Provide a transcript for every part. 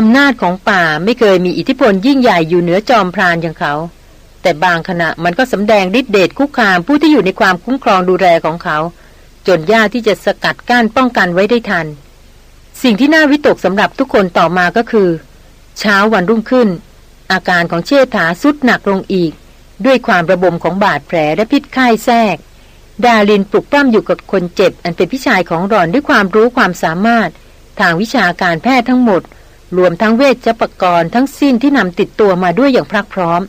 อำนาจของป่าไม่เคยมีอิทธิพลยิ่งใหญ่อยู่เหนือจอมพรานอย่างเขา แต่บางขณะมันก็สำแดงฤทธิเดชคุกคามผู้ที่อยู่ในความคุ้มครองดูแลของเขา จนยากที่จะสกัดกั้นป้องกันไว้ได้ทัน สิ่งที่น่าวิตกสำหรับทุกคนต่อมาก็คือ เช้าวันรุ่งขึ้น อาการของเชษฐาสุดหนักลงอีก ด้วยความระบมของบาดแผลและพิษไข้แทรก ดาลินปลุกปล้ำอยู่กับคนเจ็บ อันเป็นพี่ชายของรอนด้วยความรู้ความสามารถ ทางวิชาการแพทย์ทั้งหมด รวมทั้งเวชปกรณ์ทั้งสิ้นที่นำติดตัวมาด้วยอย่างพรักพร้อม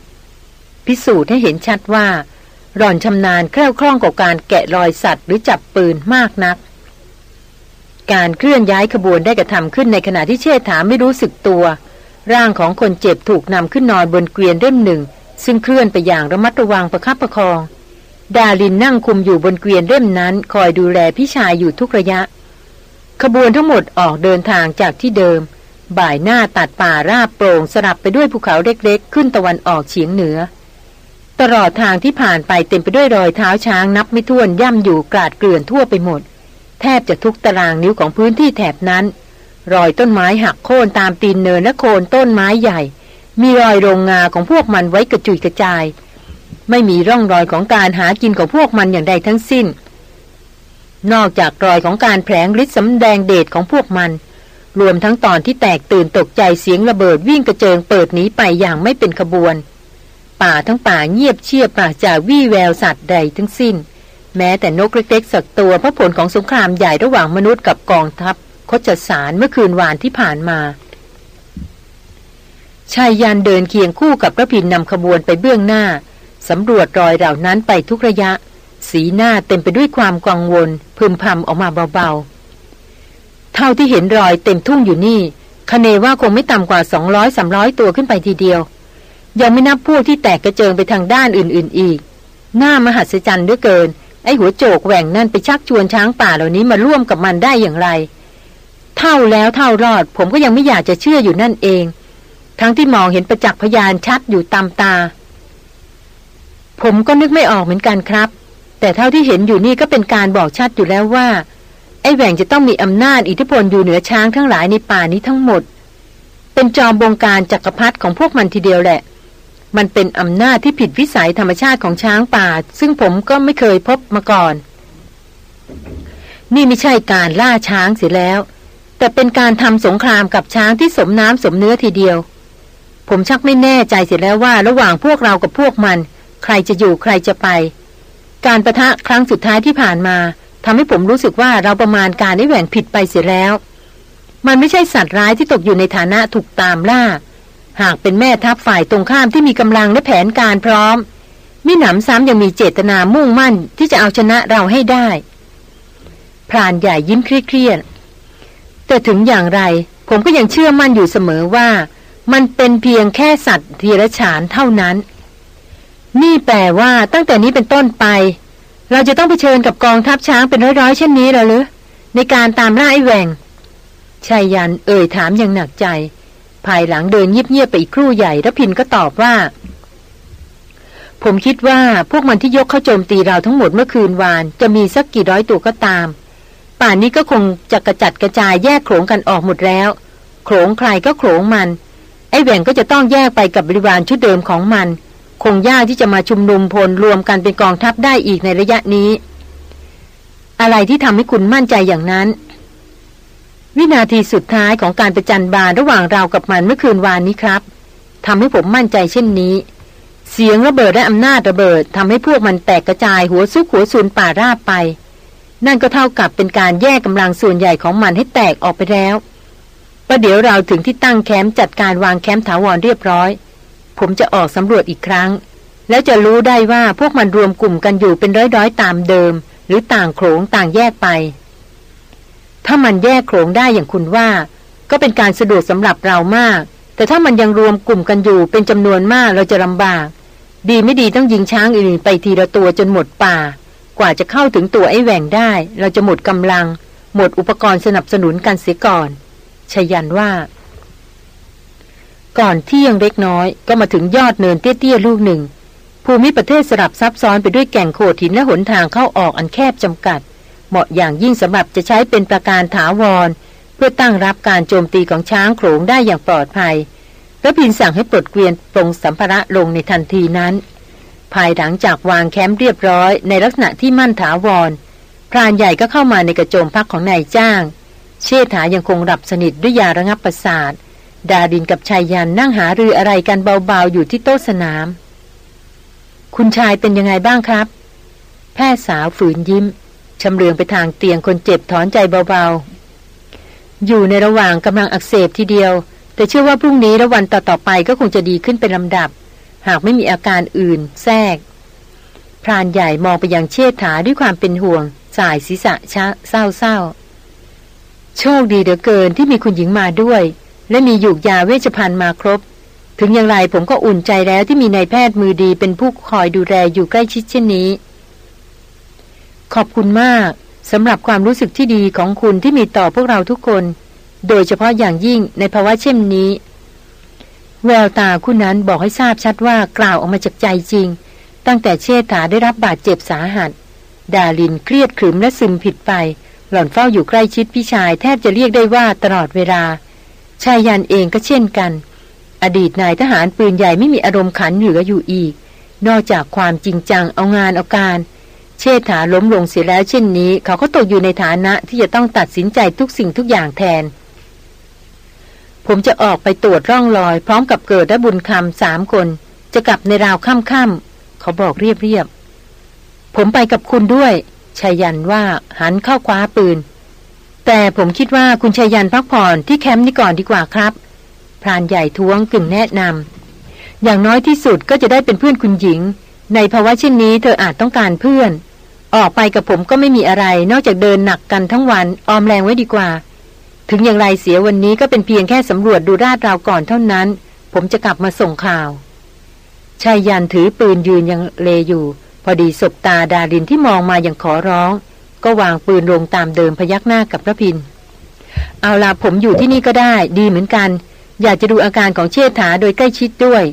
พิสูจน์ให้เห็นชัดว่า หล่อนชำนาญแคล่วคล่องกับการแกะรอยสัตว์หรือจับปืนมากนัก การเคลื่อนย้ายขบวนได้กระทำขึ้นในขณะที่เชษฐาไม่รู้สึกตัว ร่างของคนเจ็บถูกนำขึ้นนอนบนเกวียนเล่มหนึ่ง ซึ่งเคลื่อนไปอย่างระมัดระวังประคับประคอง ดาลินนั่งคุมอยู่บนเกวียนเล่มนั้น คอยดูแลพี่ชายอยู่ทุกระยะ ขบวนทั้งหมดออกเดินทางจากที่เดิม บ่ายหน้าตัดป่าราบโปร่งสลับไปด้วยภูเขาเล็กๆ ขึ้นตะวันออกเฉียงเหนือ ตลอดทางที่ผ่านไปเต็มไปด้วยรอยเท้าช้างนับไม่ถ้วนย่ำอยู่กราดเกลื่อนทั่วไปหมด แทบจะทุกตารางนิ้วของพื้นที่แถบนั้น รอยต้นไม้หักโค่นตามตีนเนินและโคนต้นไม้ใหญ่ มีรอยโรงงาของพวกมันไว้กระจุยกระจาย ไม่มีร่องรอยของการหากินของพวกมันอย่างใดทั้งสิ้น นอกจากรอยของการแผลงฤทธิ์สำแดงเดชของพวกมัน รวมทั้งตอนที่แตกตื่นตกใจเสียงระเบิดวิ่งกระเจิงเปิดหนีไปอย่างไม่เป็นขบวน ป่าทั้งป่าเงียบเชียบปราจากวี่แววสัตว์ใดทั้งสิ้น แม้แต่นกเล็กๆสักตัวเพราะผลของสงครามใหญ่ระหว่างมนุษย์กับกองทัพคชสารเมื่อคืนวานที่ผ่านมาชายยันเดินเคียงคู่กับพระพินนำขบวนไปเบื้องหน้าสำรวจรอยเหล่านั้นไปทุกระยะ สีหน้าเต็มไปด้วยความกังวลพึมพำออกมาเบาๆ ท่าที่เห็นรอยเต็มทุ่งอยู่นี่คเนว่าคงไม่ต่ำกว่าสองร้อยสามร้อยตัวขึ้นไปทีเดียว ยังไม่นับพวกที่แตกกระเจิงไปทางด้านอื่น ๆ อีก หน้ามหัศจรรย์ด้วยเกิน ไอ้หัวโจกแหว่งนั่นไปชักชวนช้างป่าเหล่านี้มาร่วมกับมันได้อย่างไร เท่าแล้วเท่ารอด ผมก็ยังไม่อยากจะเชื่ออยู่นั่นเอง ทั้งที่มองเห็นประจักษ์พยานชัดอยู่ตามตา ผมก็นึกไม่ออกเหมือนกันครับ แต่เท่าที่เห็นอยู่นี่ก็เป็นการบอกชัดอยู่แล้วว่า ไอ้แหว่งจะต้องมีอำนาจอิทธิพลอยู่เหนือช้างทั้งหลายในป่านี้ทั้งหมด เป็นจอมบงการจักรพรรดิของพวกมันทีเดียวแหละ มันเป็นอำนาจที่ผิดวิสัยธรรมชาติของช้างป่า ซึ่งผมก็ไม่เคยพบมาก่อน นี่ไม่ใช่การล่าช้างเสียแล้ว แต่เป็นการทำสงครามกับช้างที่สมน้ำสมเนื้อทีเดียว ผมชักไม่แน่ใจเสียแล้วว่า ระหว่างพวกเรากับพวกมัน ใครจะอยู่ใครจะไป การประทะครั้งสุดท้ายที่ผ่านมา ทำให้ผมรู้สึกว่าเราประมาณการได้แหว่งผิดไปเสียแล้ว มันไม่ใช่สัตว์ร้ายที่ตกอยู่ในฐานะถูกตามล่า หากเป็นแม่ทัพฝ่ายตรงข้ามที่มีกำลังและแผนการพร้อมมิหนำซ้ำยังมีเจตนามุ่งมั่นที่จะเอาชนะเราให้ได้พรานใหญ่ยิ้มเครียดแต่ถึงอย่างไร ผมก็ยังเชื่อมั่นอยู่เสมอว่า มันเป็นเพียงแค่สัตว์ทีรฉานเท่านั้น นี่แปลว่าตั้งแต่นี้เป็นต้นไป เราจะต้องไปเชิญกับกองทัพช้างเป็นร้อยๆเช่นนี้หรือในการตามล่าไอ้แหวงชายยันเอ่ยถามอย่างหนักใจ ภายหลังเดินเงียบๆไปอีกครู่ใหญ่แล้วพินก็ตอบว่า ผมคิดว่าพวกมันที่ยกเข้าโจมตีเราทั้งหมดเมื่อคืนวาน จะมีสักกี่ร้อยตัวก็ตาม ป่านนี้ก็คงจะกระจัดกระจายแยกโขงกันออกหมดแล้วโขงใครก็โขงมัน ไอ้แหวงก็จะต้องแยกไปกับบริวารชุดเดิมของมัน คงยากที่จะมาชุมนุมพลรวมกันเป็นกองทัพได้อีกในระยะนี้ อะไรที่ทำให้คุณมั่นใจอย่างนั้น วินาทีสุดท้ายของการประจันบานระหว่างเรากับมันเมื่อคืนวานนี้ครับทำให้ผมมั่นใจเช่นนี้ เสียงระเบิดและอำนาจระเบิดทำให้พวกมันแตกกระจายหัวซุกหัวซูนป่าราบไป นั่นก็เท่ากับเป็นการแยกกำลังส่วนใหญ่ของมันให้แตกออกไปแล้วประเดี๋ยวเราถึงที่ตั้งแคมป์จัดการวางแคมป์ถาวรเรียบร้อย ผมจะออกสำรวจอีกครั้ง แล้วจะรู้ได้ว่าพวกมันรวมกลุ่มกันอยู่เป็นร้อยๆตามเดิม หรือต่างโขงต่างแยกไป ถ้ามันแยกโขงได้อย่างคุณว่า ก็เป็นการสะดวกสำหรับเรามาก แต่ถ้ามันยังรวมกลุ่มกันอยู่เป็นจำนวนมากเราจะลำบาก ดีไม่ดีต้องยิงช้างอื่นไปทีละตัวจนหมดป่า กว่าจะเข้าถึงตัวไอ้แหว่งได้ เราจะหมดกำลัง หมดอุปกรณ์สนับสนุนกันเสียก่อนชยันว่า ก่อนเที่ยงเล็กน้อยก็มาถึงยอดเนินเตี้ยๆลูกหนึ่ง ภูมิประเทศสลับซับซ้อนไปด้วยแก่งโขดหินและหนทางเข้าออกอันแคบจำกัด เหมาะอย่างยิ่งสำหรับจะใช้เป็นประการถาวร เพื่อตั้งรับการโจมตีของช้างโขลงได้อย่างปลอดภัยแล้วพินสั่งให้ปลดเกวียนปรงสัมภาระลงในทันทีนั้น ภายหลังจากวางแคมป์เรียบร้อยในลักษณะที่มั่นถาวรพรานใหญ่ก็เข้ามาในกระโจมพักของนายจ้าง เชษฐายังคงหลับสนิทด้วยยาระงับประสาท ดาดินกับชายยันนั่งหารืออะไรกันเบาๆอยู่ที่โต๊ะสนาม คุณชายเป็นยังไงบ้างครับ แพทย์สาวฝืนยิ้มชำเลืองไปทางเตียงคนเจ็บถอนใจเบาๆ อยู่ในระหว่างกำลังอักเสบทีเดียว แต่เชื่อว่าพรุ่งนี้และวันต่อๆไปก็คงจะดีขึ้นเป็นลำดับ หากไม่มีอาการอื่น แทรก พรานใหญ่มองไปยังเชษฐาด้วยความเป็นห่วง สายศีรษะชะเศร้าๆ โชคดีเหลือเกินที่มีคุณหญิงมาด้วย และมีหยูกยาเวชภัณฑ์มาครบ ถึงอย่างไรผมก็อุ่นใจแล้วที่มีนายแพทย์มือดีเป็นผู้คอยดูแลอยู่ใกล้ชิดเช่นนี้ ขอบคุณมากสำหรับความรู้สึกที่ดีของคุณที่มีต่อพวกเราทุกคน โดยเฉพาะอย่างยิ่งในภาวะเช่นนี้ แววตาคู่นั้นบอกให้ทราบชัดว่ากล่าวออกมาจากใจจริง ตั้งแต่เชษฐาได้รับบาดเจ็บสาหัส ดาลินเครียดขรึมและซึมผิดไป หล่อนเฝ้าอยู่ใกล้ชิดพี่ชายแทบจะเรียกได้ว่าตลอดเวลา ชายยันเองก็เช่นกัน อดีตนายทหารปืนใหญ่ไม่มีอารมณ์ขันเหลืออยู่อีก นอกจากความจริงจังเอางานเอาการ เชษฐาล้มลงเสียแล้วเช่นนี้ เขาก็ตกอยู่ในฐานะที่จะต้องตัดสินใจทุกสิ่งทุกอย่างแทน ผมจะออกไปตรวจร่องรอย พร้อมกับเกิดและบุญคำสามคน จะกลับในราวค่ำๆเขาบอกเรียบๆผมไปกับคุณด้วยชายันว่าหันเข้าคว้าปืน แต่ผมคิดว่าคุณชายันพักผ่อนที่แคมป์นี้ก่อนดีกว่าครับ พรานใหญ่ท้วงกึ่งแนะนำอย่างน้อยที่สุดก็จะได้เป็นเพื่อนคุณหญิง ในภาวะเช่นนี้เธออาจต้องการเพื่อน ออกไปกับผมก็ไม่มีอะไร นอกจากเดินหนักกันทั้งวันออมแรงไว้ดีกว่า ถึงอย่างไรเสียวันนี้ก็เป็นเพียงแค่สำรวจดูราดราวก่อนเท่านั้น ผมจะกลับมาส่งข่าวชายยันถือปืนยืนยังเลอยู่ พอดีศบตาดารินที่มองมาอย่างขอร้อง ก็วางปืนลงตามเดิมพยักหน้ากับพระพิน เอาล่ะผมอยู่ที่นี่ก็ได้ ดีเหมือนกัน อยากจะดูอาการของเชษฐาโดยใกล้ชิดด้วย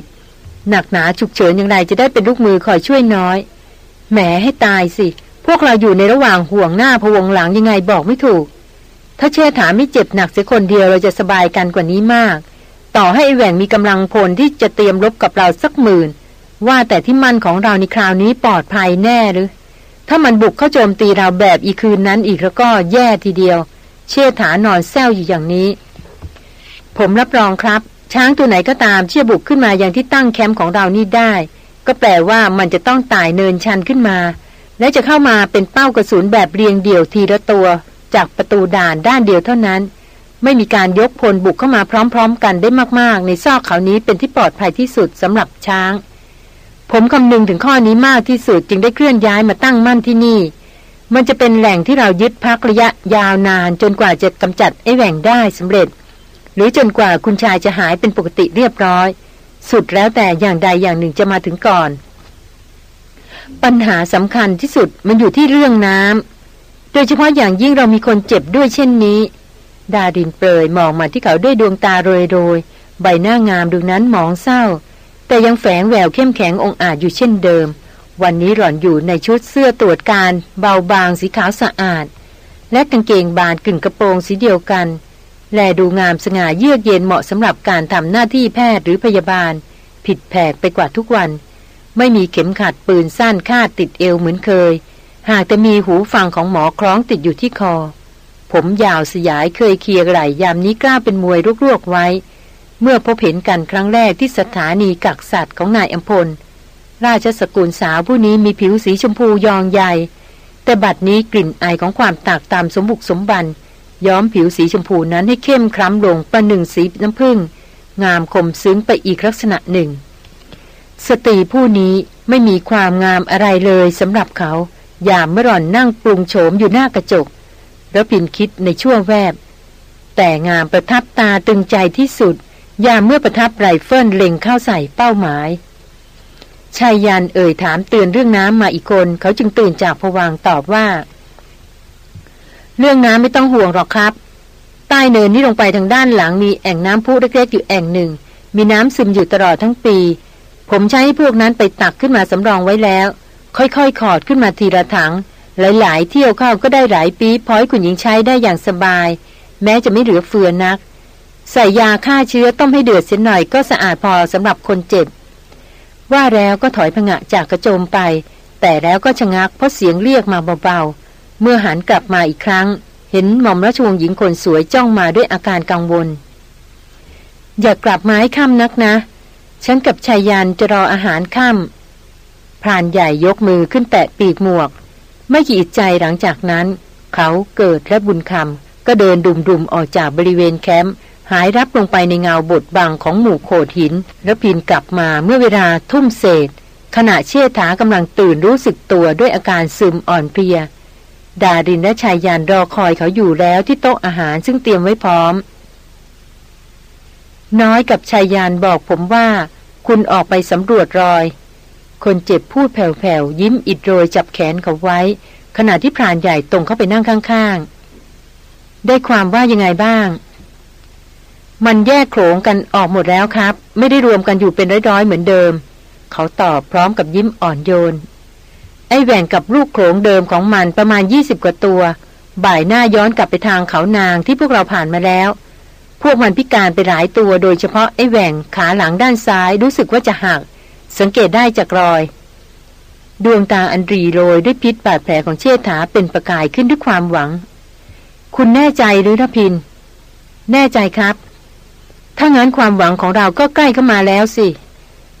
หนักหนาฉุกเฉินอย่างไรจะได้เป็นลูกมือคอยช่วยน้อย แหมให้ตายสิ พวกเราอยู่ในระหว่างห่วงหน้าพวงหลังยังไงบอกไม่ถูก ถ้าเชื่อถาไม่เจ็บหนักเสียคนเดียวเราจะสบายกันกว่านี้มาก ต่อให้แหว่งมีกำลังพลที่จะเตรียมรบกับเราสักหมื่น ว่าแต่ที่มั่นของเราในคราวนี้ปลอดภัยแน่หรือ ถ้ามันบุกเข้าโจมตีเราแบบอีคืนนั้นอีกแล้วก็แย่ทีเดียว เชื่อฐานอนแซวอยู่อย่างนี้ ผมรับรองครับ ช้างตัวไหนก็ตามเชื่อบุกขึ้นมาอย่างที่ตั้งแคมป์ของเรานี่ได้ ก็แปลว่ามันจะต้องตายเนินชันขึ้นมา และจะเข้ามาเป็นเป้ากระสุนแบบเรียงเดี่ยวทีละตัว จากประตูด่านด้านเดียวเท่านั้น ไม่มีการยกพลบุกเข้ามาพร้อม ๆ กันได้มากๆ ในซอกเขานี้เป็นที่ปลอดภัยที่สุดสำหรับช้าง ผมคำนึงถึงข้อนี้มากที่สุดจึงได้เคลื่อนย้ายมาตั้งมั่นที่นี่ มันจะเป็นแหล่งที่เรายึดพักระยะยาวนานจนกว่าจะกำจัดไอ้แหว่งได้สำเร็จ หรือจนกว่าคุณชายจะหายเป็นปกติเรียบร้อย สุดแล้วแต่อย่างใดอย่างหนึ่งจะมาถึงก่อน ปัญหาสำคัญที่สุดมันอยู่ที่เรื่องน้ำโดยเฉพาะอย่างยิ่งเรามีคนเจ็บด้วยเช่นนี้ ดาดินเปรยมองมาที่เขาด้วยดวงตาโรยโรยใบหน้างามดูนั้นมองเศร้า แต่ยังแฝงแววเข้มแข็งองอาจอยู่เช่นเดิม วันนี้หล่อนอยู่ในชุดเสื้อตรวจการ เบาบางสีขาวสะอาด และกางเกงบานกึ่งกระโปรงสีเดียวกัน แลดูงามสง่าเยือกเย็นเหมาะสำหรับการทำหน้าที่แพทย์หรือพยาบาล ผิดแผกไปกว่าทุกวัน ไม่มีเข็มขัดปืนสั้นคาดติดเอวเหมือนเคย หากแต่มีหูฟังของหมอคล้องติดอยู่ที่คอ ผมยาวสยายเคยเคลียร์ไหลยามนี้กล้าเป็นมวยรวกๆไว้ เมื่อพบเห็นกันครั้งแรกที่สถานีกักสัตว์ของนายอัมพล ราชสกุลสาวผู้นี้มีผิวสีชมพูยองใหญ่ แต่บัดนี้กลิ่นไอของความตากตามสมบุกสมบัน ย้อมผิวสีชมพูนั้นให้เข้มคล้ำลงประหนึ่งสีน้ำผึ้งงามคมซึ้งไปอีกลักษณะหนึ่ง สตรีผู้นี้ไม่มีความงามอะไรเลยสำหรับเขายามเมื่อหล่อนนั่งปรุงโฉมอยู่หน้ากระจก รพินทร์คิดในช่วงแวบ แต่งามประทับตาตรึงใจที่สุด ยามเมื่อประทับไรเฟิลเล็งเข้าใส่เป้าหมายไชยยันต์เอ่ยถามเตือนเรื่องน้ำมาอีกคน เขาจึงตื่นจากภวังค์ตอบว่า เรื่องน้ำไม่ต้องห่วงหรอกครับ ใต้เนินนี้ลงไปทางด้านหลังมีแอ่งน้ำพุเล็กๆอยู่แอ่งหนึ่ง มีน้ำซึมอยู่ตลอดทั้งปี ผมใช้ให้พวกนั้นไปตักขึ้นมาสำรองไว้แล้ว ค่อยๆขอดขึ้นมาทีละถัง หลายๆ เที่ยวเข้าก็ได้หลายปีพอยคุณหญิงใช้ได้อย่างสบาย แม้จะไม่เหลือเฟือนัก ใส่ยาฆ่าเชื้อต้มให้เดือดเสียหน่อยก็สะอาดพอสำหรับคนเจ็บ ว่าแล้วก็ถอยผงะจากกระโจมไป แต่แล้วก็ชะงักเพราะเสียงเรียกมาเบาๆ เมื่อหันกลับมาอีกครั้ง เห็นหม่อมราชวงศ์หญิงคนสวยจ้องมาด้วยอาการกังวล อย่ากลับมาให้ค่ำนักนะ ฉันกับชายยันจะรออาหารค่ำพรานใหญ่ยกมือขึ้นแตะปีกหมวก ไม่ขีดใจหลังจากนั้น เขาเกิดและบุญคำก็เดินดุมๆออกจากบริเวณแคมป์ หายรับลงไปในเงาบทบังของหมู่โขดหิน แล้วพินกลับมาเมื่อเวลาทุ่มเศษ ขณะเชี่ยถากำลังตื่นรู้สึกตัวด้วยอาการซึมอ่อนเพลีย ดารินและชายยานรอคอยเขาอยู่แล้วที่โต๊ะอาหารซึ่งเตรียมไว้พร้อม น้อยกับชายยานบอกผมว่า คุณออกไปสำรวจรอย คนเจ็บพูดแผ่วๆยิ้มอิดโรยจับแขนเขาไว้ ขณะที่พรานใหญ่ตรงเข้าไปนั่งข้าง ๆ ได้ความว่ายังไงบ้าง มันแยกโขลงกันออกหมดแล้วครับ ไม่ได้รวมกันอยู่เป็นร้อยๆเหมือนเดิม เขาตอบพร้อมกับยิ้มอ่อนโยน ไอ้แหว่งกับลูกโขลงเดิมของมันประมาณยี่สิบกว่าตัว บ่ายหน้าย้อนกลับไปทางเขานางที่พวกเราผ่านมาแล้ว พวกมันพิการไปหลายตัวโดยเฉพาะไอ้แหว่งขาหลังด้านซ้ายรู้สึกว่าจะหัก สังเกตได้จากรอย ดวงตาอันรีโรยด้วยพิษบาดแผลของเชษฐาเป็นประกายขึ้นด้วยความหวัง คุณแน่ใจหรือทพิน แน่ใจครับ ถ้างั้นความหวังของเราก็ใกล้เข้ามาแล้วสิ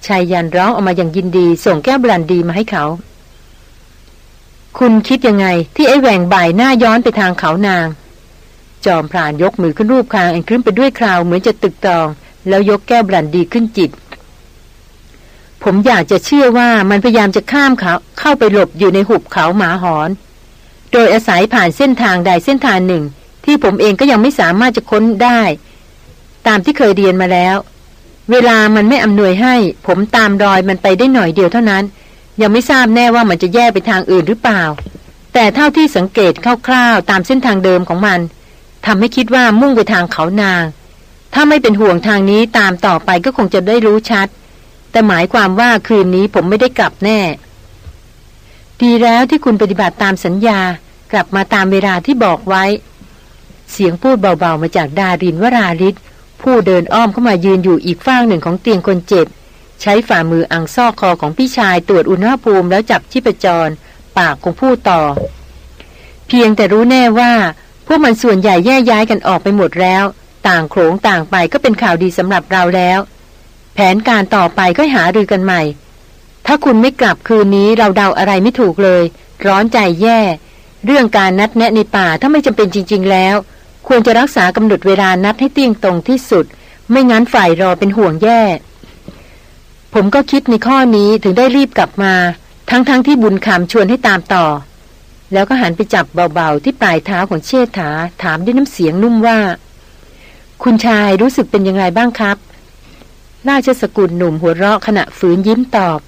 ชายยันร้องออกมาอย่างยินดี ส่งแก้วบรันดีมาให้เขา คุณคิดยังไง ที่ไอ้แหว่งบ่ายหน้าย้อนไปทางเขานาง จอมพรานยกมือขึ้นรูปคางอันครึ้มไปด้วยคราวเหมือนจะตึกตอง แล้วยกแก้วบรันดีขึ้นจิต ผมอยากจะเชื่อว่ามันพยายามจะข้ามเขาเข้าไปหลบอยู่ในหุบเขาหมาหอน โดยอาศัยผ่านเส้นทางใดเส้นทางหนึ่ง ที่ผมเองก็ยังไม่สามารถจะค้นได้ ตามที่เคยเรียนมาแล้ว เวลามันไม่อำนวยให้ ผมตามรอยมันไปได้หน่อยเดียวเท่านั้น ยังไม่ทราบแน่ว่ามันจะแยกไปทางอื่นหรือเปล่า แต่เท่าที่สังเกตคร่าวๆตามเส้นทางเดิมของมันทำให้คิดว่ามุ่งไปทางเขานาง ถ้าไม่เป็นห่วงทางนี้ตามต่อไปก็คงจะได้รู้ชัด แต่หมายความว่าคืนนี้ผมไม่ได้กลับแน่ ดีแล้วที่คุณปฏิบัติตามสัญญา กลับมาตามเวลาที่บอกไว้ เสียงพูดเบาๆมาจากดารินวราริศ ผู้เดินอ้อมเข้ามายืนอยู่อีกฝ้างหนึ่งของเตียงคนเจ็บ ใช้ฝ่ามืออังซอกคอของพี่ชายตรวจอุณหภูมิแล้วจับชีพจร ปากของผู้ต่อ เพียงแต่รู้แน่ว่า พวกมันส่วนใหญ่แยกย้ายกันออกไปหมดแล้ว ต่างโขงต่างไปก็เป็นข่าวดีสำหรับเราแล้ว แผนการต่อไปก็หารือกันใหม่ ถ้าคุณไม่กลับคืนนี้เราเดาอะไรไม่ถูกเลย ร้อนใจแย่ เรื่องการนัดแนะในป่าถ้าไม่จำเป็นจริง ๆ แล้ว ควรจะรักษากำหนดเวลานัดให้เตียงตรงที่สุด ไม่งั้นฝ่ายรอเป็นห่วงแย่ ผมก็คิดในข้อนี้ถึงได้รีบกลับมา ทั้งๆทที่บุญคำชวนให้ตามต่อ แล้วก็หันไปจับเบาๆที่ปลายเท้าของเชษฐาถามด้วยน้ำเสียงนุ่มว่า คุณชายรู้สึกเป็นยังไงบ้างครับ ราชสกุลหนุ่มหัวเราะขณะฝืนยิ้มตอบ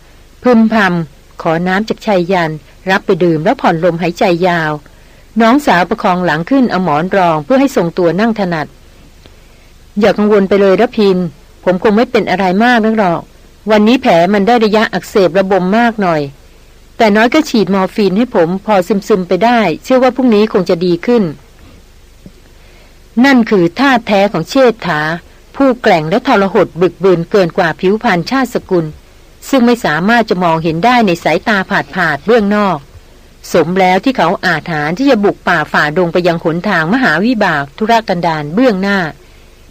พึมพำขอน้ำจากชายยัน รับไปดื่มแล้วผ่อนลมหายใจยาว น้องสาวประคองหลังขึ้นเอาหมอนรองเพื่อให้ทรงตัวนั่งถนัด อย่ากังวลไปเลยรพินทร์ ผมคงไม่เป็นอะไรมากนักหรอก วันนี้แผลมันได้ระยะอักเสบระบมมากหน่อย แต่น้อยก็ฉีดมอร์ฟีนให้ผมพอซึมๆไปได้ เชื่อว่าพรุ่งนี้คงจะดีขึ้น นั่นคือธาตุแท้ของเชษฐา ผู้แกร่งและทรหดบึกบืนเกินกว่าผิวพรรณชาติสกุล ซึ่งไม่สามารถจะมองเห็นได้ในสายตาผาดผาดเบื้องนอก สมแล้วที่เขาอาจหาญที่จะบุกป่าฝ่าดงไปยังหนทางมหาวิบากทุรกันดารเบื้องหน้า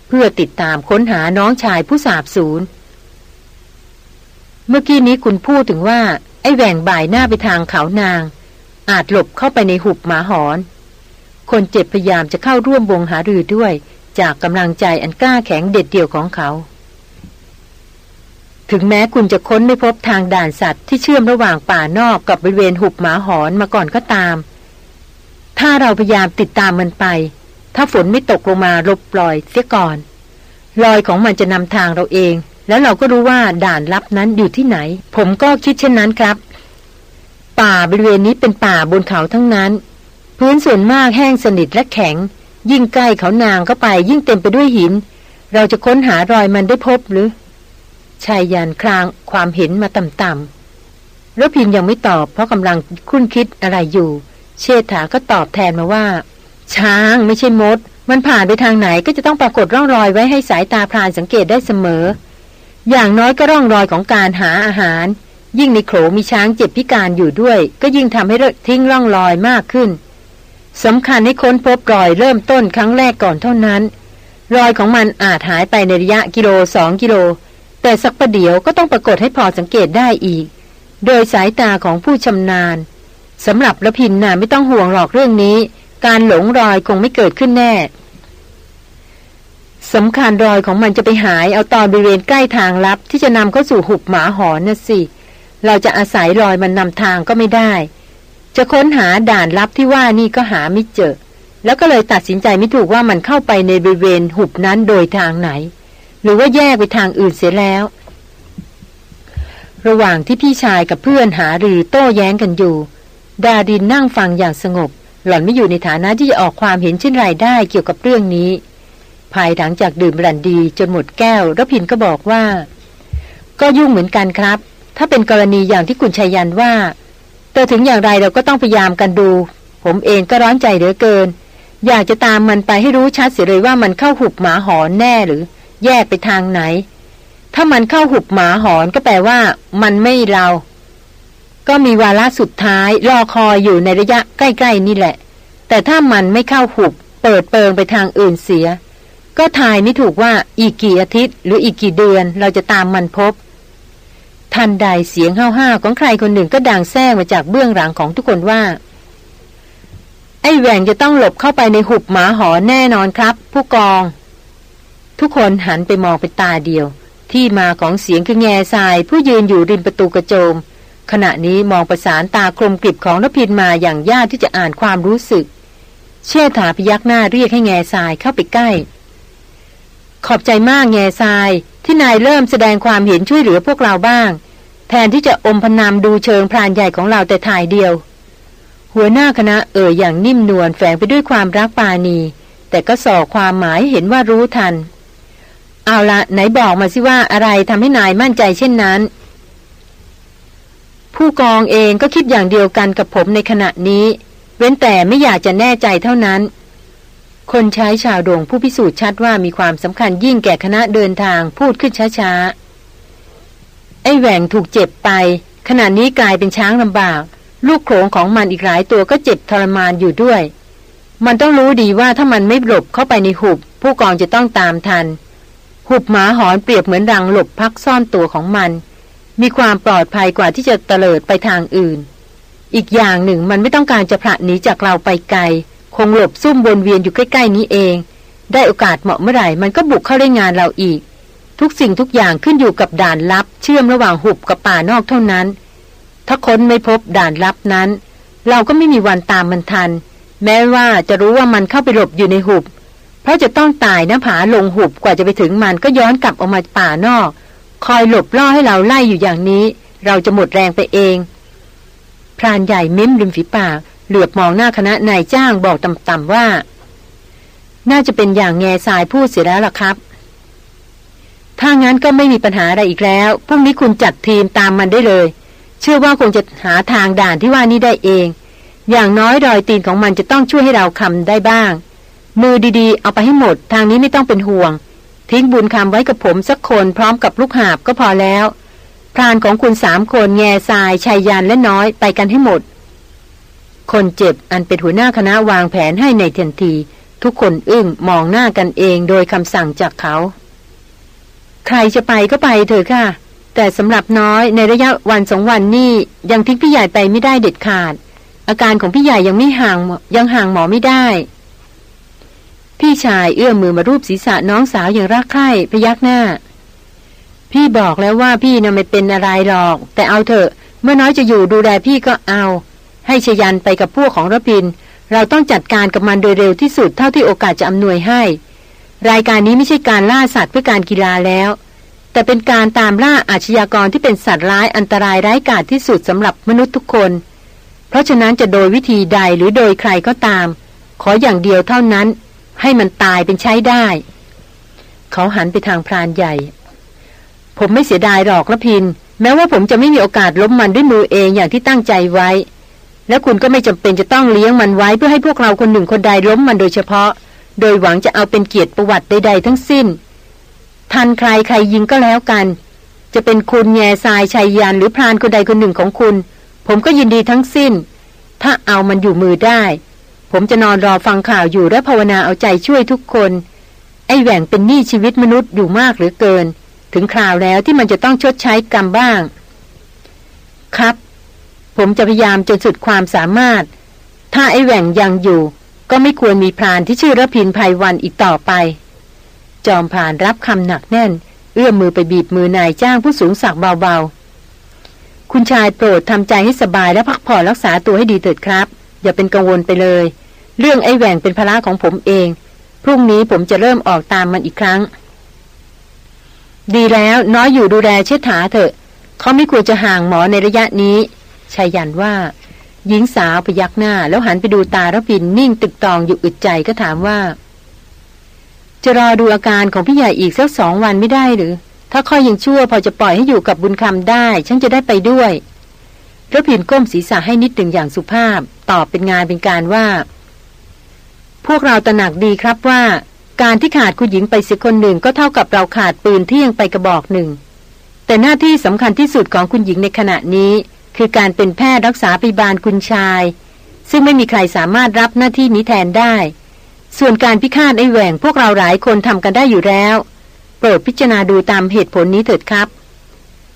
เพื่อติดตามค้นหาน้องชายผู้สาบสูญเมื่อกี้นี้คุณพูดถึงว่า ไอ้แหว่งบ่ายหน้าไปทางเขานาง อาจหลบเข้าไปในหุบหมาหอน คนเจ็บพยายามจะเข้าร่วมวงหารือด้วย จากกำลังใจอันกล้าแข็งเด็ดเดี่ยวของเขา ถึงแม้คุณจะค้นไม่พบทางด่านสัตว์ที่เชื่อมระหว่างป่านอกกับบริเวณหุบหมาหอนมาก่อนก็ตาม ถ้าเราพยายามติดตามมันไป ถ้าฝนไม่ตกลงมาลบปล่อยเสียก่อนรอยของมันจะนำทางเราเอง แล้วเราก็รู้ว่าด่านลับนั้นอยู่ที่ไหน ผมก็คิดเช่นนั้นครับ ป่าบริเวณนี้เป็นป่าบนเขาทั้งนั้น พื้นส่วนมากแห้งสนิทและแข็ง ยิ่งใกล้เขานางเข้าไป ยิ่งเต็มไปด้วยหิน เราจะค้นหารอยมันได้พบหรือ ชายยันคลางความเห็นมาต่ำๆแล้วพินยังไม่ตอบเพราะกำลังคุ้นคิดอะไรอยู่ เชษฐาก็ตอบแทนมาว่า ช้างไม่ใช่มดมมันผ่านไปทางไหนก็จะต้องปรากฏร่องรอยไว้ให้สายตาพรานสังเกตได้เสมอ อย่างน้อยก็ร่องรอยของการหาอาหาร ยิ่งในโขลมีช้างเจ็บพิการอยู่ด้วย ก็ยิ่งทำให้ทิ้งร่องรอยมากขึ้นสำคัญให้ค้นพบรอยเริ่มต้นครั้งแรกก่อนเท่านั้น รอยของมันอาจหายไปในระยะกิโลสองกิโล แต่สักประเดี๋ยวก็ต้องปรากฏให้พอสังเกตได้อีก โดยสายตาของผู้ชำนาญสำหรับละพินน่ะไม่ต้องห่วงหรอกเรื่องนี้ การหลงรอยคงไม่เกิดขึ้นแน่สำคัญรอยของมันจะไปหายเอาตอนบริเวณใกล้ทางลับ ที่จะนำเข้าสู่หุบหมาหอนน่ะสิ เราจะอาศัยรอยมันนำทางก็ไม่ได้ จะค้นหาด่านลับที่ว่านี่ก็หาไม่เจอ แล้วก็เลยตัดสินใจไม่ถูกว่ามันเข้าไปในบริเวณหุบนั้นโดยทางไหน หรือว่าแยกไปทางอื่นเสียแล้ว ระหว่างที่พี่ชายกับเพื่อนหาหรือโต้แย้งกันอยู่ ดาดินนั่งฟังอย่างสงบ หล่อนไม่อยู่ในฐานะที่จะออกความเห็นเช่นไรได้เกี่ยวกับเรื่องนี้ ภายหลังจากดื่มรันดีจนหมดแก้วรพินก็บอกว่า ก็ยุ่งเหมือนกันครับ ถ้าเป็นกรณีอย่างที่คุณชัยยันว่าแต่ถึงอย่างไรเราก็ต้องพยายามกันดู ผมเองก็ร้อนใจเหลือเกิน อยากจะตามมันไปให้รู้ชัดเสียเลยว่ามันเข้าหุบหมาหอนแน่หรือ แยกไปทางไหน ถ้ามันเข้าหุบหมาหอนก็แปลว่า มันไม่เรา ก็มีวาระสุดท้ายรอคอยอยู่ในระยะใกล้ ๆ นี่แหละ แต่ถ้ามันไม่เข้าหุบ เปิดเปิงไปทางอื่นเสีย ก็ทายไม่ถูกว่าอีกกี่อาทิตย์ หรืออีกกี่เดือนเราจะตามมันพบ ทันใดเสียงห้าวๆของใครคนหนึ่งก็ดังแท้มาจากเบื้องหลังของทุกคนว่าไอ้แหวงจะต้องหลบเข้าไปในหุบหมาหอแน่นอนครับ ผู้กอง ทุกคนหันไปมองเป็นตาเดียว ที่มาของเสียงคือแง่ทราย ผู้ยืนอยู่ริมประตูกระโจม ขณะนี้มองประสานตาคลมกริบของนพินมาอย่างยากที่จะอ่านความรู้สึก เชื่ถาพยักหน้าเรียกให้แง่ทรายเข้าไปใกล้ ขอบใจมากแง่ทราย ที่นายเริ่มแสดงความเห็นช่วยเหลือพวกเราบ้าง แทนที่จะอมพนามดูเชิงพรานใหญ่ของเราแต่ถ่ายเดียว หัวหน้าคณะเอ่ยอย่างนิ่มนวลแฝงไปด้วยความรักปานีแต่ก็ส่อความหมายเห็นว่ารู้ทัน เอาละไหนบอกมาสิว่าอะไรทำให้นายมั่นใจเช่นนั้น ผู้กองเองก็คิดอย่างเดียวกันกับผมในขณะนี้ เว้นแต่ไม่อยากจะแน่ใจเท่านั้น คนใช้ชาวโด่งผู้พิสูจน์ชัดว่ามีความสำคัญยิ่งแก่คณะเดินทางพูดขึ้นช้าๆ ไอ้แหว่งถูกเจ็บไป ขณะนี้กลายเป็นช้างลำบาก ลูกโขงของมันอีกหลายตัวก็เจ็บทรมานอยู่ด้วย มันต้องรู้ดีว่าถ้ามันไม่หลบเข้าไปในหุบ ผู้กองจะต้องตามทัน หุบหมาหอนเปรียบเหมือนรังหลบพักซ่อนตัวของมัน มีความปลอดภัยกว่าที่จะเตลิดไปทางอื่น อีกอย่างหนึ่งมันไม่ต้องการจะผละหนีจากเราไปไกล คงหลบซุ่มวนเวียนอยู่ใกล้ ๆ นี้เอง ได้โอกาสเหมาะเมื่อไหร่มันก็บุกเข้าได้งานเราอีก ทุกสิ่งทุกอย่างขึ้นอยู่กับด่านลับ เชื่อมระหว่างหุบกับป่านอกเท่านั้น ถ้าค้นไม่พบด่านลับนั้น เราก็ไม่มีวันตามมันทัน แม้ว่าจะรู้ว่ามันเข้าไปหลบอยู่ในหุบ เพราะจะต้องตายน้าผาลงหุบกว่าจะไปถึงมันก็ย้อนกลับออกมาป่านอก คอยหลบล่อให้เราไล่อยู่อย่างนี้ เราจะหมดแรงไปเอง พรานใหญ่เม้มริมฝีปาก เหลือบมองหน้าคณะนายจ้างบอกต่ำๆว่า น่าจะเป็นอย่างแง่สายพูดเสียแล้วล่ะครับ ถ้างั้นก็ไม่มีปัญหาอะไรอีกแล้วพรุ่งนี้คุณจัดทีมตามมันได้เลย เชื่อว่าคงจะหาทางด่านที่ว่านี้ได้เอง อย่างน้อยรอยตีนของมันจะต้องช่วยให้เราคำได้บ้าง มือดีๆ เอาไปให้หมด ทางนี้ไม่ต้องเป็นห่วง ทิ้งบุญคำไว้กับผมสักคนพร้อมกับลูกหาบก็พอแล้ว พรานของคุณสามคนแง่ทรายชายยานและน้อยไปกันให้หมด คนเจ็บอันเป็นหัวหน้าคณะวางแผนให้ในทันที ทุกคนอึ้งมองหน้ากันเองโดยคำสั่งจากเขา ใครจะไปก็ไปเถอะค่ะ แต่สำหรับน้อยในระยะวันสองวันนี่ยังทิ้งพี่ใหญ่ไปไม่ได้เด็ดขาด อาการของพี่ใหญ่ยังไม่ห่างยังห่างหมอไม่ได้ พี่ชายเอื้อมมือมารูปศีรษะน้องสาวอย่างรักใคร่พยักหน้า พี่บอกแล้วว่าพี่น่ะไม่เป็นอะไรหรอก แต่เอาเถอะ เมื่อน้อยจะอยู่ดูแลพี่ก็เอา ให้ชยันไปกับพวกของรพิน เราต้องจัดการกับมันโดยเร็วที่สุดเท่าที่โอกาสจะอำนวยให้ รายการนี้ไม่ใช่การล่าสัตว์เพื่อการกีฬาแล้ว แต่เป็นการตามล่าอาชญากรที่เป็นสัตว์ร้ายอันตรายร้ายกาจที่สุดสำหรับมนุษย์ทุกคน เพราะฉะนั้นจะโดยวิธีใดหรือโดยใครก็ตาม ขออย่างเดียวเท่านั้น ให้มันตายเป็นใช้ได้ เขาหันไปทางพรานใหญ่ ผมไม่เสียดายหรอกละพิน แม้ว่าผมจะไม่มีโอกาสล้มมันด้วยมือเองอย่างที่ตั้งใจไว้ แล้วคุณก็ไม่จำเป็นจะต้องเลี้ยงมันไว้เพื่อให้พวกเราคนหนึ่งคนใดล้มมันโดยเฉพาะ โดยหวังจะเอาเป็นเกียรติประวัติใด ๆ ทั้งสิ้น ทันใครใครยิงก็แล้วกัน จะเป็นคุณแง่ทรายชัยยานหรือพรานคนใดคนหนึ่งของคุณ ผมก็ยินดีทั้งสิ้น ถ้าเอามันอยู่มือได้ ผมจะนอนรอฟังข่าวอยู่และภาวนาเอาใจช่วยทุกคน ไอ้แหว่งเป็นหนี้ชีวิตมนุษย์อยู่มากหรือเกิน ถึงคราวแล้วที่มันจะต้องชดใช้กรรมบ้าง ครับ ผมจะพยายามจนสุดความสามารถ ถ้าไอ้แหว่งยังอยู่ ก็ไม่ควรมีพรานที่ชื่อระพินภัยวันอีกต่อไป จอมผ่านรับคำหนักแน่น เอื้อมมือไปบีบมือนายจ้างผู้สูงศักดิ์เบาๆ คุณชายโปรดทำใจให้สบายและพักผ่อนรักษาตัวให้ดีเถิดครับ อย่าเป็นกังวลไปเลย เรื่องไอ้แหว่งเป็นภาระของผมเอง พรุ่งนี้ผมจะเริ่มออกตามมันอีกครั้ง ดีแล้วน้อยอยู่ดูแลเชิดถาเถอะ เขาไม่ควรจะห่างหมอในระยะนี้ชายันว่า หญิงสาวไปยักหน้า แล้วหันไปดูตาระพินนิ่งตึกตองอยู่อึดใจก็ถามว่า จะรอดูอาการของพี่ใหญ่อีกสักสองวันไม่ได้หรือ ถ้าค่อยยังชั่วพอจะปล่อยให้อยู่กับบุญคำได้ ฉันจะได้ไปด้วยระพินก้มศีรษะให้นิดหนึ่งอย่างสุภาพ ตอบเป็นงานเป็นการว่า พวกเราตระหนักดีครับว่า การที่ขาดคุณหญิงไปสักคนหนึ่งก็เท่ากับเราขาดปืนที่ยังไปกระบอกหนึ่ง แต่หน้าที่สำคัญที่สุดของคุณหญิงในขณะนี้ คือการเป็นแพทย์รักษาพยาบาลคุณชาย ซึ่งไม่มีใครสามารถรับหน้าที่นี้แทนได้ ส่วนการพิฆาตไอ้แหว่งพวกเราหลายคนทำกันได้อยู่แล้ว โปรดพิจารณาดูตามเหตุผลนี้เถิดครับ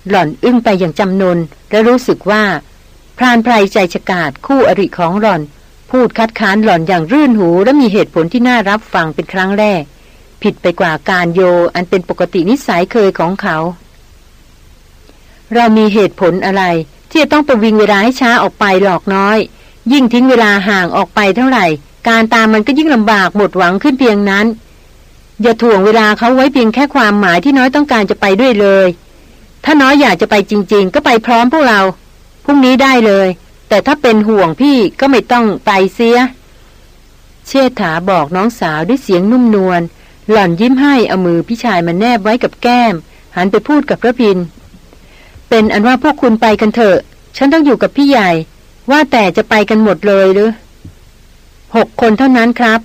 หล่อนอึ้งไปอย่างจำนนและรู้สึกว่าพรานไพรใจฉกาดคู่อริของหล่อน พูดคัดค้านหล่อนอย่างรื่นหูและมีเหตุผลที่น่ารับฟังเป็นครั้งแรก ผิดไปกว่าการโยอันเป็นปกตินิสัยเคยของเขา เรามีเหตุผลอะไร ที่จะต้องประวิงเวลาให้ช้าออกไปหลอกน้อย ยิ่งทิ้งเวลาห่างออกไปเท่าไหร่ การตามมันก็ยิ่งลำบากหมดหวังขึ้นเพียงนั้น อย่าถ่วงเวลาเขาไว้เพียงแค่ความหมายที่น้อยต้องการจะไปด้วยเลย ถ้าน้อยอยากจะไปจริง ๆ ก็ไปพร้อมพวกเราพรุ่งนี้ได้เลย แต่ถ้าเป็นห่วงพี่ก็ไม่ต้องไปเสีย เชษฐาบอกน้องสาวด้วยเสียงนุ่มนวลหล่อนยิ้มให้เอามือพี่ชายมาแนบไว้กับแก้ม หันไปพูดกับพระพิน เป็นอันว่าพวกคุณไปกันเถอะ ฉันต้องอยู่กับพี่ใหญ่ ว่าแต่จะไปกันหมดเลยหรือหกคนเท่านั้นครับ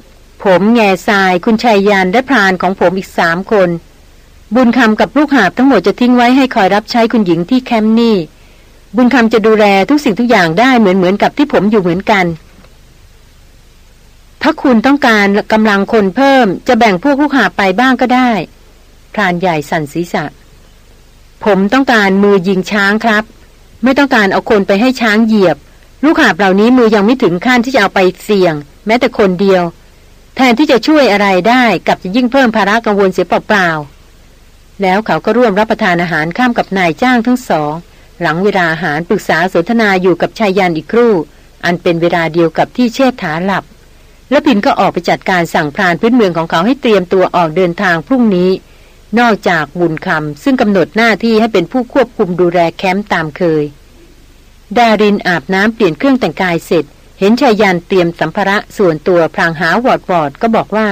ผมแง่ทรายคุณชัยยานและพรานของผมอีกสามคน บุญคำกับลูกหาบทั้งหมดจะทิ้งไว้ให้คอยรับใช้คุณหญิงที่แคมป์นี่ บุญคำจะดูแลทุกสิ่งทุกอย่างได้เหมือนเหมือนกับที่ผมอยู่เหมือนกัน ถ้าคุณต้องการกำลังคนเพิ่ม จะแบ่งพวกลูกหาไปบ้างก็ได้พรานใหญ่สั่นศีรษะ ผมต้องการมือยิงช้างครับ ไม่ต้องการเอาคนไปให้ช้างเหยียบ ลูกหาเหล่านี้มือยังไม่ถึงขั้นที่จะเอาไปเสี่ยง แม้แต่คนเดียว แทนที่จะช่วยอะไรได้กับจะยิ่งเพิ่มภาระกังวลเสียเปล่าๆแล้วเขาก็ร่วมรับประทานอาหารข้ามกับนายจ้างทั้งสอง หลังเวลาอาหารปรึกษาสนทนาอยู่กับชายยันอีกครู่ อันเป็นเวลาเดียวกับที่เชษฐาหลับ แล้วพินก็ออกไปจัดการสั่งพรานพื้นเมืองของเขาให้เตรียมตัวออกเดินทางพรุ่งนี้ นอกจากบุญคำซึ่งกำหนดหน้าที่ให้เป็นผู้ควบคุมดูแลแคมป์ตามเคย ดารินอาบน้ำเปลี่ยนเครื่องแต่งกายเสร็จ เห็นชายยันเตรียมสัมภาระส่วนตัวพลางหาวอดวอดก็บอกว่า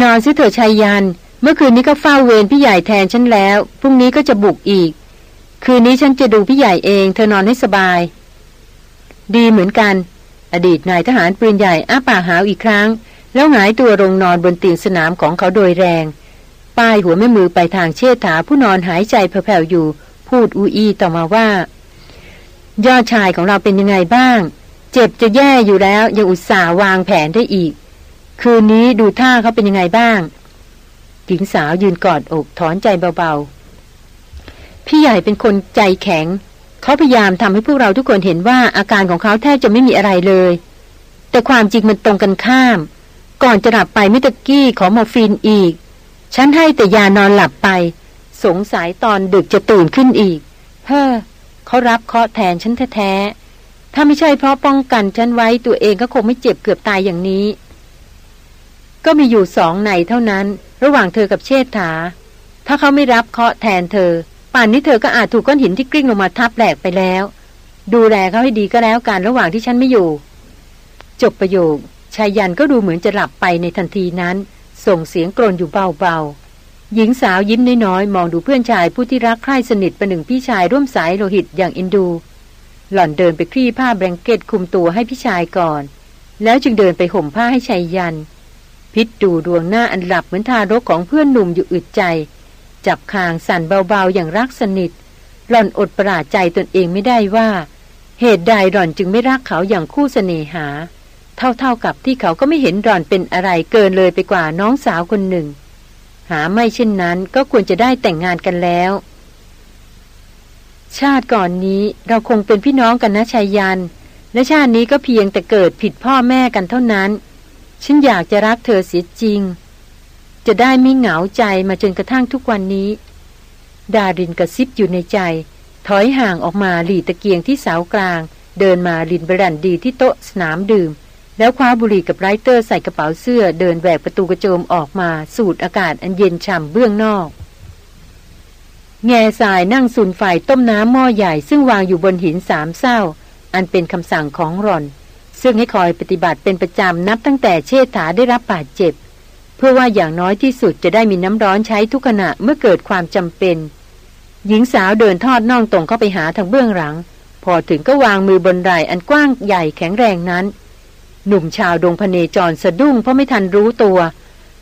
นอนซิเถอะชายยัน เมื่อคืนนี้ก็เฝ้าเวรพี่ใหญ่แทนฉันแล้ว พรุ่งนี้ก็จะบุกอีก คืนนี้ฉันจะดูพี่ใหญ่เอง เธอนอนให้สบาย ดีเหมือนกัน อดีตนายทหารปืนใหญ่อ้าปากหาวอีกครั้ง แล้วหงายตัวลงนอนบนเตียงสนามของเขาโดยแรง ป้ายหัวแม่มือไปทางเชษฐาผู้นอนหายใจแผ่วๆอยู่ พูดอูอีต่อมาว่า ยอดชายของเราเป็นยังไงบ้าง เจ็บจะแย่อยู่แล้วยังอุตส่าห์วางแผนได้อีก คืนนี้ดูท่าเขาเป็นยังไงบ้างหญิงสาวยืนกอดอกถอนใจเบาๆ พี่ใหญ่เป็นคนใจแข็ง เขาพยายามทำให้พวกเราทุกคนเห็นว่าอาการของเขาแทบจะไม่มีอะไรเลย แต่ความจริงมันตรงกันข้าม ก่อนจะหลับไปมิตกี้ขอมอร์ฟีนอีก ฉันให้แต่ยานอนหลับไป สงสัยตอนดึกจะตื่นขึ้นอีก เฮ้อเขารับเคาะแทนฉันแท้ๆ ถ้าไม่ใช่เพราะป้องกันฉันไว้ตัวเองก็คงไม่เจ็บเกือบตายอย่างนี้ ก็มีอยู่สองในเท่านั้น ระหว่างเธอกับเชษฐา ถ้าเขาไม่รับเคาะแทนเธอ ป่านนี้เธอก็อาจถูกก้อนหินที่กลิ้งลงมาทับแหลกไปแล้ว ดูแลเขาให้ดีก็แล้วกันระหว่างที่ฉันไม่อยู่ จบประโยคชายยันก็ดูเหมือนจะหลับไปในทันทีนั้น ส่งเสียงกรนอยู่เบาๆหญิงสาวยิ้มน้อยๆมองดูเพื่อนชายผู้ที่รักใคร่สนิทเประหนึ่งพี่ชายร่วมสายโลหิตอย่างอินดู หล่อนเดินไปคลี่ผ้าแบงเกตคุมตัวให้พี่ชายก่อน แล้วจึงเดินไปห่มผ้าให้ชายยัน พิษดูดวงหน้าอันหลับเหมือนทารกของเพื่อนหนุ่มอยู่อึดใจ จับคางสั่นเบาๆอย่างรักสนิท หล่อนอดประหลาดใจตนเองไม่ได้ว่า เหตุใดหล่อนจึงไม่รักเขาอย่างคู่เสน่หา เท่าๆกับที่เขาก็ไม่เห็นหล่อนเป็นอะไรเกินเลยไปกว่าน้องสาวคนหนึ่ง หาไม่เช่นนั้นก็ควรจะได้แต่งงานกันแล้ว ชาติก่อนนี้เราคงเป็นพี่น้องกันนะชายยัน และชาตินี้ก็เพียงแต่เกิดผิดพ่อแม่กันเท่านั้น ฉันอยากจะรักเธอเสียจริง จะได้ไม่เหงาใจมาจนกระทั่งทุกวันนี้ ดารินกระซิบอยู่ในใจ ถอยห่างออกมาหลีตะเกียงที่เสากลาง เดินมาลินบรันดีที่โต๊ะสนามดื่ม แล้วคว้าบุหรี่กับไรเตอร์ใส่กระเป๋าเสื้อเดินแหวกประตูกระโจมออกมา สูดอากาศอันเย็นฉ่ำเบื้องนอก แง่สายนั่งสุนไฟต้มน้ำหม้อใหญ่ซึ่งวางอยู่บนหินสามเศร้า อันเป็นคำสั่งของรอน ซึ่งให้คอยปฏิบัติเป็นประจำนับตั้งแต่เชษฐาได้รับบาดเจ็บ พื่อว่าอย่างน้อยที่สุดจะได้มีน้ำร้อนใช้ทุกขณะเมื่อเกิดความจำเป็น หญิงสาวเดินทอดน่องตรงเข้าไปหาทางเบื้องหลัง พอถึงก็วางมือบนไหล่อันกว้างใหญ่แข็งแรงนั้น หนุ่มชาวดงพเนจรสะดุ้งเพราะไม่ทันรู้ตัว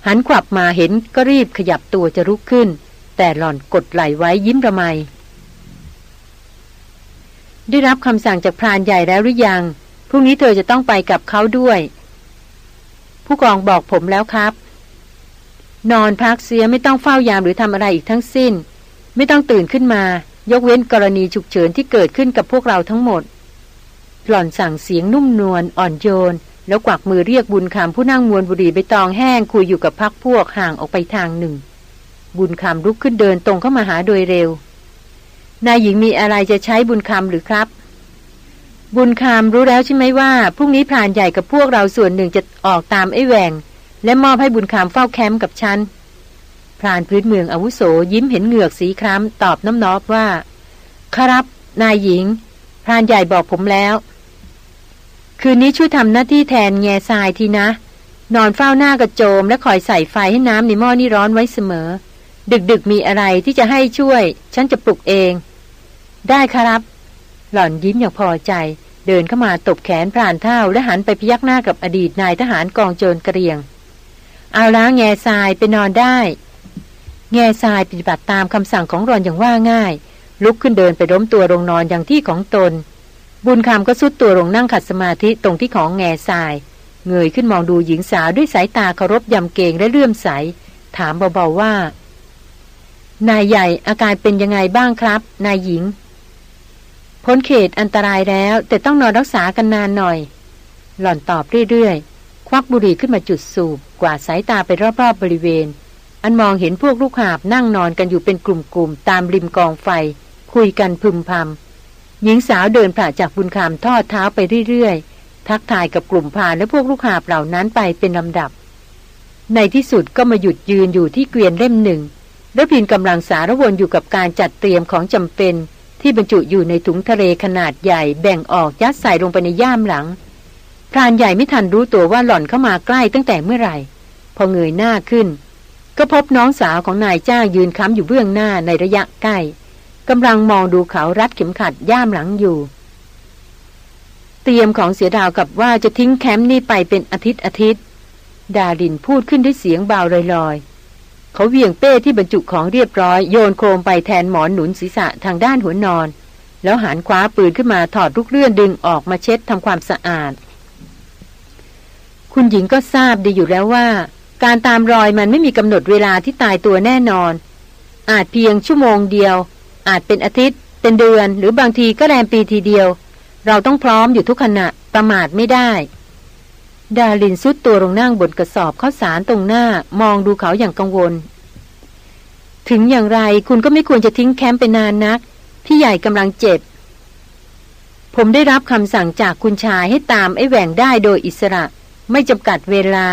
หันขวับมาเห็นก็รีบขยับตัวจะลุกขึ้น แต่หล่อนกดไหลไว้ยิ้มระไมได้รับคำสั่งจากพรานใหญ่แล้วหรือยังพรุ่งนี้เธอจะต้องไปกับเขาด้วย ผู้กองบอกผมแล้วครับ นอนพักเสียไม่ต้องเฝ้ายามหรือทำอะไรอีกทั้งสิ้น ไม่ต้องตื่นขึ้นมา ยกเว้นกรณีฉุกเฉินที่เกิดขึ้นกับพวกเราทั้งหมด หล่อนสั่งเสียงนุ่มนวลอ่อนโยน แล้วกวักมือเรียกบุญคำผู้นั่งมวนบุรีใบตองแห้งคุยอยู่กับพักพวกห่างออกไปทางหนึ่ง บุญคำลุกขึ้นเดินตรงเข้ามาหาโดยเร็ว นายหญิงมีอะไรจะใช้บุญคำหรือครับบุญคำรู้แล้วใช่ไหมว่าพรุ่งนี้พรานใหญ่กับพวกเราส่วนหนึ่งจะออกตามไอ้แหวง และมอบให้บุญคำเฝ้าแคมป์กับฉันพรานพื้นเมืองอาวุโสยิ้มเห็นเหงือกสีคล้ำตอบน้ำนอบว่า ครับนายหญิง พรานใหญ่บอกผมแล้ว คืนนี้ช่วยทำหน้าที่แทนแง่ทรายทีนะ นอนเฝ้าหน้ากระโจมและคอยใส่ไฟให้น้ำในหม้อนี่ร้อนไว้เสมอ ดึกๆมีอะไรที่จะให้ช่วย ฉันจะปลุกเอง ได้ครับ หล่อนยิ้มอย่างพอใจ เดินเข้ามาตบแขนพรานเท่าและหันไปพยักหน้ากับอดีตนายทหารกองโจรกระเรียง เอาล้าแง่ทรายไปนอนได้ แง่ทรายปฏิบัติตามคำสั่งของรอนอย่างว่าง่าย ลุกขึ้นเดินไปล้มตัวลงนอนอย่างที่ของตน บุญคำก็สุดตัวลงนั่งขัดสมาธิตรงที่ของแง่ทราย เงยขึ้นมองดูหญิงสาวด้วยสายตาเคารพยำเกงและเลื่อมใส ถามเบาๆว่า นายใหญ่อาการเป็นยังไงบ้างครับ นายหญิงพ้นเขตอันตรายแล้วแต่ต้องนอนรักษากันนานหน่อย หล่อนตอบเรื่อยๆ วักบุหรี่ขึ้นมาจุดสูบ กวาดสายตาไปรอบๆบบริเวณ อันมองเห็นพวกลูกหาบนั่งนอนกันอยู่เป็นกลุ่มๆ ตามริมกองไฟ คุยกันพึมพำหญิงสาวเดินผ่าจากบุญคามทอดเท้าไปเรื่อยๆ ทักทายกับกลุ่มพานและพวกลูกหาบเหล่านั้นไปเป็นลำดับ ในที่สุดก็มาหยุดยืนอยู่ที่เกวียนเล่มหนึ่งแล้วพินกำลังสารวนอยู่กับการจัดเตรียมของจำเป็น ที่บรรจุอยู่ในถุงทะเลขนาดใหญ่แบ่งออกยัดใส่ลงไปในย่ามหลัง พรานใหญ่ไม่ทันรู้ตัวว่าหล่อนเข้ามาใกล้ตั้งแต่เมื่อไหร่ พอเงยหน้าขึ้น ก็พบน้องสาวของนายจ้างยืนค้ำอยู่เบื้องหน้าในระยะใกล้กำลังมองดูเขารัดเข็มขัดย่ามหลังอยู่ เตรียมของเสียดาวกับว่าจะทิ้งแคมป์นี่ไปเป็นอาทิตย์อาทิตย์ ดาดินพูดขึ้นด้วยเสียงเบาลอยๆ เขาเวียงเป้ที่บรรจุของเรียบร้อยโยนโคมไปแทนหมอนหนุนศีรษะทางด้านหัวนอน แล้วหันคว้าปืนขึ้นมาถอดลูกเลื่อนดึงออกมาเช็ดทำความสะอาด คุณหญิงก็ทราบดีอยู่แล้วว่า การตามรอยมันไม่มีกำหนดเวลาที่ตายตัวแน่นอน อาจเพียงชั่วโมงเดียว อาจเป็นอาทิตย์ เป็นเดือน หรือบางทีก็แรมปีทีเดียว เราต้องพร้อมอยู่ทุกขณะประมาทไม่ได้ ดาลินซุดตัวลงนั่งบนกระสอบข้าวสารตรงหน้ามองดูเขาอย่างกังวล ถึงอย่างไรคุณก็ไม่ควรจะทิ้งแคมป์ไปนานนัก พี่ใหญ่กำลังเจ็บผมได้รับคำสั่งจากคุณชายให้ตามไอ้แหว่งได้โดยอิสระ ไม่จำกัดเวลา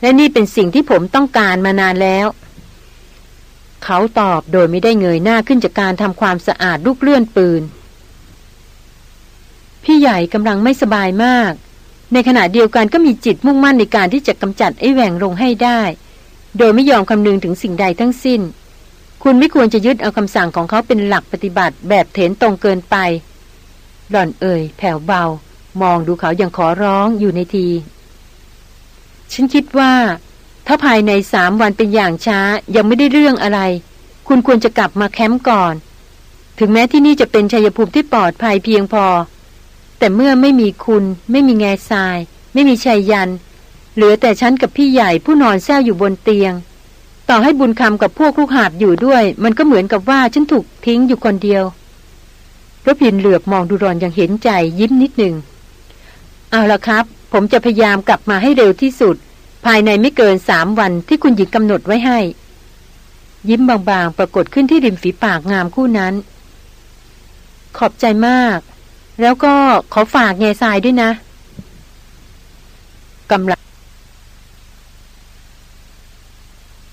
และนี่เป็นสิ่งที่ผมต้องการมานานแล้ว เขาตอบโดยไม่ได้เงยหน้าขึ้นจากการทำความสะอาดลูกเลื่อนปืน พี่ใหญ่กำลังไม่สบายมาก ในขณะเดียวกันก็มีจิตมุ่งมั่นในการที่จะกำจัดไอ้แหว่งลงให้ได้ โดยไม่ยอมคำนึงถึงสิ่งใดทั้งสิ้น คุณไม่ควรจะยึดเอาคำสั่งของเขาเป็นหลักปฏิบัติแบบเถนตรงเกินไปหล่อนเอ่ยแผ่วเบามองดูเขาอย่างขอร้องอยู่ในที ฉันคิดว่า ถ้าภายในสามวันเป็นอย่างช้ายังไม่ได้เรื่องอะไร คุณควรจะกลับมาแคมป์ก่อน ถึงแม้ที่นี่จะเป็นชัยภูมิที่ปลอดภัยเพียงพอ แต่เมื่อไม่มีคุณ ไม่มีแง่ทราย ไม่มีชัยยัน เหลือแต่ฉันกับพี่ใหญ่ผู้นอนแซวอยู่บนเตียง ต่อให้บุญคำกับพวกลูกหาบอยู่ด้วย มันก็เหมือนกับว่าฉันถูกทิ้งอยู่คนเดียวรพินเหลือบมองดูรอนอย่างเห็นใจยิ้มนิดหนึ่ง เอาละครับ ผมจะพยายามกลับมาให้เร็วที่สุด ภายในไม่เกินสามวันที่คุณหญิงกำหนดไว้ให้ ยิ้มบางๆ ปรากฏขึ้นที่ริมฝีปากงามคู่นั้น ขอบใจมาก แล้วก็ขอฝากแง่ทรายด้วยนะกำลัง